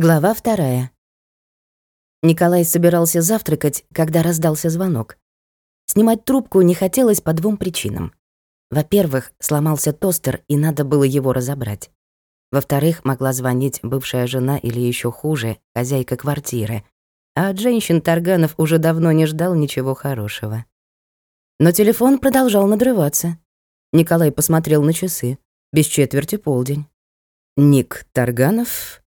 Глава вторая. Николай собирался завтракать, когда раздался звонок. Снимать трубку не хотелось по двум причинам. Во-первых, сломался тостер, и надо было его разобрать. Во-вторых, могла звонить бывшая жена или еще хуже, хозяйка квартиры. А от женщин Тарганов уже давно не ждал ничего хорошего. Но телефон продолжал надрываться. Николай посмотрел на часы. Без четверти полдень. Ник Тарганов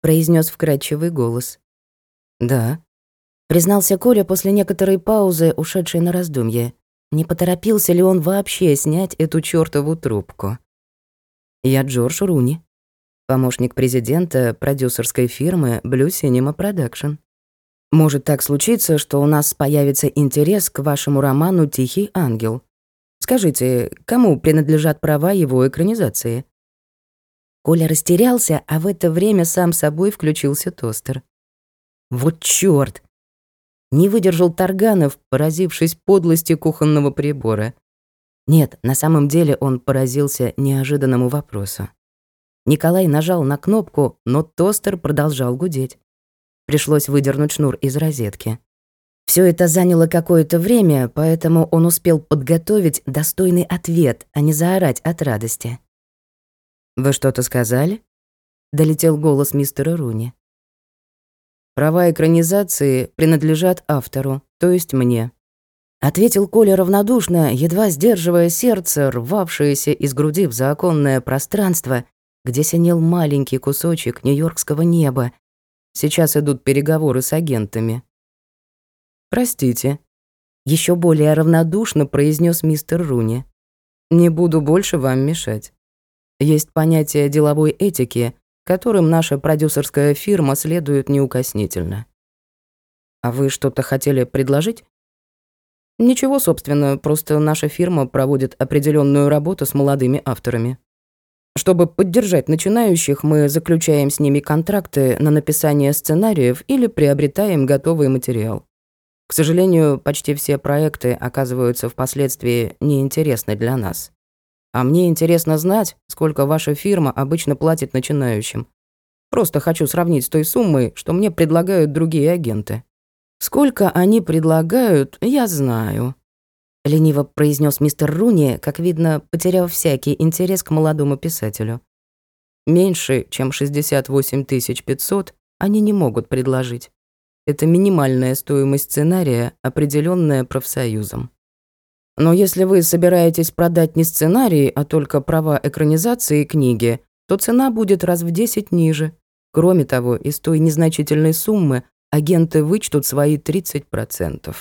произнес вкрадчивый голос. Да, признался Коля после некоторой паузы, ушедшей на раздумье. Не поторопился ли он вообще снять эту чёртову трубку? Я Джордж Руни, помощник президента продюсерской фирмы Blue Cinema Production. Может так случиться, что у нас появится интерес к вашему роману «Тихий ангел». Скажите, кому принадлежат права его экранизации? Коля растерялся, а в это время сам собой включился тостер. Вот чёрт! Не выдержал Тарганов, поразившись подлости кухонного прибора. Нет, на самом деле он поразился неожиданному вопросу. Николай нажал на кнопку, но тостер продолжал гудеть. Пришлось выдернуть шнур из розетки. Все это заняло какое-то время, поэтому он успел подготовить достойный ответ, а не заорать от радости. «Вы что-то сказали?» — долетел голос мистера Руни. «Права экранизации принадлежат автору, то есть мне», — ответил Коля равнодушно, едва сдерживая сердце, рвавшееся из груди в законное пространство, где синел маленький кусочек нью-йоркского неба. Сейчас идут переговоры с агентами. «Простите», — еще более равнодушно произнес мистер Руни. «Не буду больше вам мешать». Есть понятие деловой этики, которым наша продюсерская фирма следует неукоснительно. А вы что-то хотели предложить? Ничего, собственно, просто наша фирма проводит определенную работу с молодыми авторами. Чтобы поддержать начинающих, мы заключаем с ними контракты на написание сценариев или приобретаем готовый материал. К сожалению, почти все проекты оказываются впоследствии неинтересны для нас. А мне интересно знать, сколько ваша фирма обычно платит начинающим. Просто хочу сравнить с той суммой, что мне предлагают другие агенты. Сколько они предлагают, я знаю. Лениво произнес мистер Руни, как видно, потеряв всякий интерес к молодому писателю. Меньше, чем 68 500 они не могут предложить. Это минимальная стоимость сценария, определенная профсоюзом. Но если вы собираетесь продать не сценарий, а только права экранизации книги, то цена будет раз в 10 ниже. Кроме того, из той незначительной суммы агенты вычтут свои 30%.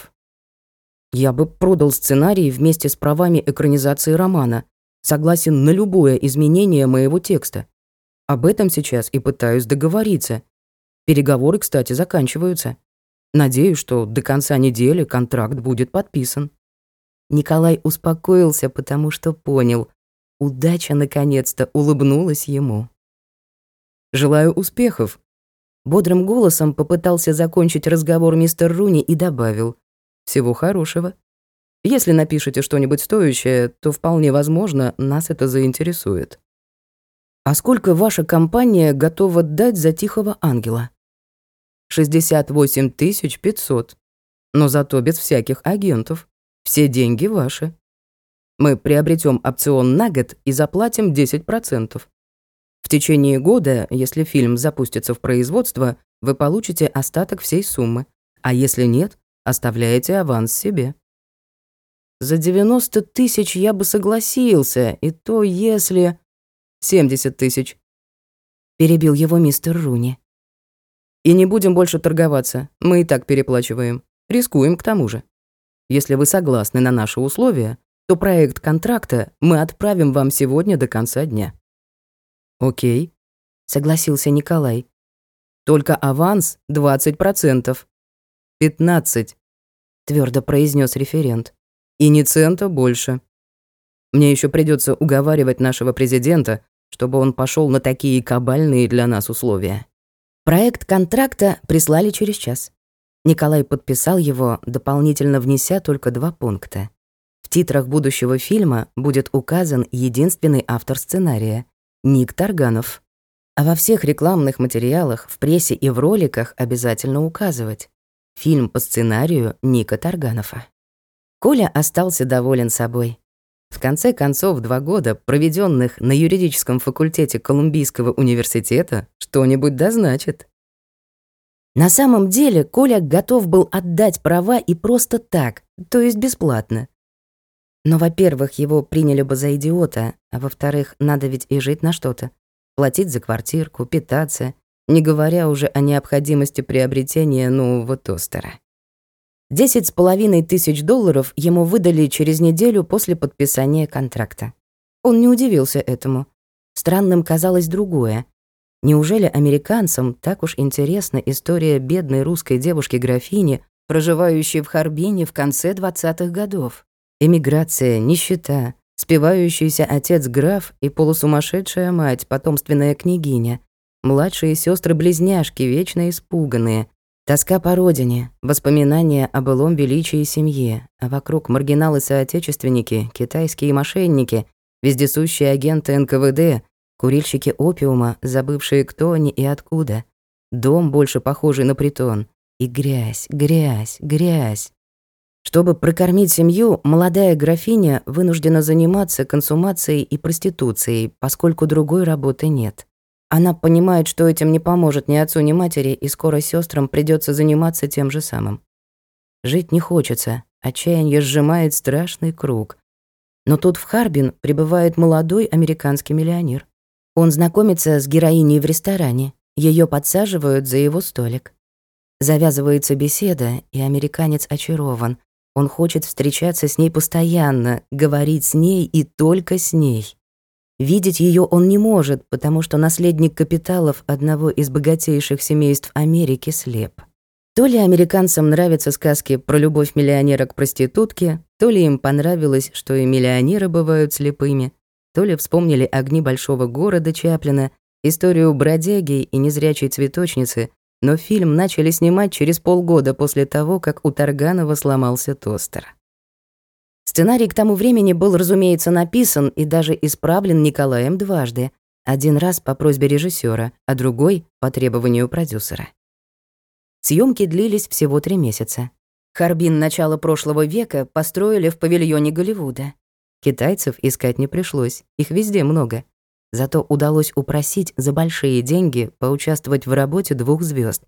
Я бы продал сценарий вместе с правами экранизации романа. Согласен на любое изменение моего текста. Об этом сейчас и пытаюсь договориться. Переговоры, кстати, заканчиваются. Надеюсь, что до конца недели контракт будет подписан. Николай успокоился, потому что понял, удача наконец-то улыбнулась ему. «Желаю успехов», — бодрым голосом попытался закончить разговор мистер Руни и добавил. «Всего хорошего. Если напишете что-нибудь стоящее, то вполне возможно, нас это заинтересует». «А сколько ваша компания готова дать за Тихого Ангела?» «68 500, но зато без всяких агентов. Все деньги ваши. Мы приобретем опцион на год и заплатим 10%. В течение года, если фильм запустится в производство, вы получите остаток всей суммы, а если нет, оставляете аванс себе. За 90 тысяч я бы согласился, и то если... 70 тысяч. Перебил его мистер Руни. И не будем больше торговаться, мы и так переплачиваем. Рискуем к тому же. Если вы согласны на наши условия, то проект контракта мы отправим вам сегодня до конца дня». «Окей», — согласился Николай. «Только аванс 20%. 15%, твердо произнес референт. «И ни цента больше. Мне еще придется уговаривать нашего президента, чтобы он пошел на такие кабальные для нас условия». Проект контракта прислали через час. Николай подписал его, дополнительно внеся только два пункта. В титрах будущего фильма будет указан единственный автор сценария — Ник Тарганов. А во всех рекламных материалах, в прессе и в роликах обязательно указывать. Фильм по сценарию Ника Тарганова. Коля остался доволен собой. В конце концов, два года, проведенных на юридическом факультете Колумбийского университета, что-нибудь да. На самом деле, Коля готов был отдать права и просто так, то есть бесплатно. Но, во-первых, его приняли бы за идиота, а во-вторых, надо ведь и жить на что-то. Платить за квартирку, питаться, не говоря уже о необходимости приобретения нового тостера. Десять с половиной тысяч долларов ему выдали через неделю после подписания контракта. Он не удивился этому. Странным казалось другое. Неужели американцам так уж интересна история бедной русской девушки-графини, проживающей в Харбине в конце 20-х годов? Эмиграция, нищета, спивающийся отец-граф и полусумасшедшая мать, потомственная княгиня, младшие сестры близняшки вечно испуганные, Тоска по родине, воспоминания о былом величии семьи, а вокруг маргиналы-соотечественники, китайские мошенники, вездесущие агенты НКВД, курильщики опиума, забывшие кто они и откуда, дом, больше похожий на притон, и грязь, грязь, грязь. Чтобы прокормить семью, молодая графиня вынуждена заниматься консумацией и проституцией, поскольку другой работы нет. Она понимает, что этим не поможет ни отцу, ни матери, и скоро сестрам придется заниматься тем же самым. Жить не хочется, отчаяние сжимает страшный круг. Но тут в Харбин прибывает молодой американский миллионер. Он знакомится с героиней в ресторане, ее подсаживают за его столик. Завязывается беседа, и американец очарован. Он хочет встречаться с ней постоянно, говорить с ней и только с ней. Видеть ее он не может, потому что наследник капиталов одного из богатейших семейств Америки слеп. То ли американцам нравятся сказки про любовь миллионера к проститутке, то ли им понравилось, что и миллионеры бывают слепыми, то ли вспомнили огни большого города Чаплина, историю бродяги и незрячей цветочницы, но фильм начали снимать через полгода после того, как у Тарганова сломался тостер. Сценарий к тому времени был, разумеется, написан и даже исправлен Николаем дважды. Один раз по просьбе режиссера, а другой — по требованию продюсера. Съемки длились всего три месяца. Харбин начала прошлого века построили в павильоне Голливуда. Китайцев искать не пришлось, их везде много. Зато удалось упросить за большие деньги поучаствовать в работе двух звезд,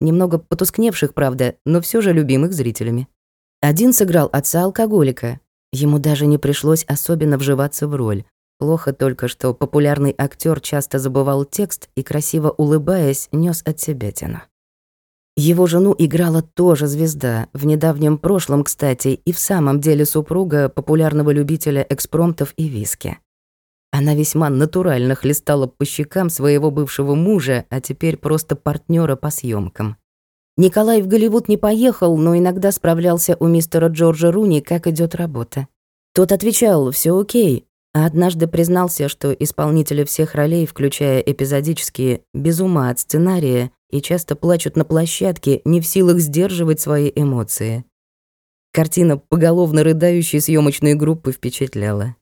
Немного потускневших, правда, но все же любимых зрителями. Один сыграл отца-алкоголика, Ему даже не пришлось особенно вживаться в роль. Плохо только, что популярный актер часто забывал текст и, красиво улыбаясь, нес от себя тяну. Его жену играла тоже звезда, в недавнем прошлом, кстати, и в самом деле супруга популярного любителя экспромтов и виски. Она весьма натурально хлестала по щекам своего бывшего мужа, а теперь просто партнера по съемкам. Николай в Голливуд не поехал, но иногда справлялся у мистера Джорджа Руни, как идет работа. Тот отвечал «все окей», а однажды признался, что исполнители всех ролей, включая эпизодические, без ума от сценария и часто плачут на площадке, не в силах сдерживать свои эмоции. Картина поголовно рыдающей съемочной группы впечатляла.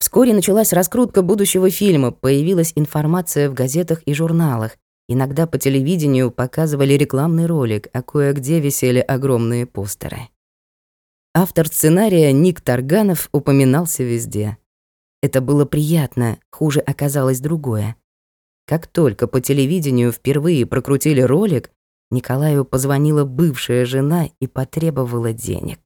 Вскоре началась раскрутка будущего фильма, появилась информация в газетах и журналах, Иногда по телевидению показывали рекламный ролик, а кое-где висели огромные постеры. Автор сценария Ник Тарганов упоминался везде. Это было приятно, хуже оказалось другое. Как только по телевидению впервые прокрутили ролик, Николаю позвонила бывшая жена и потребовала денег.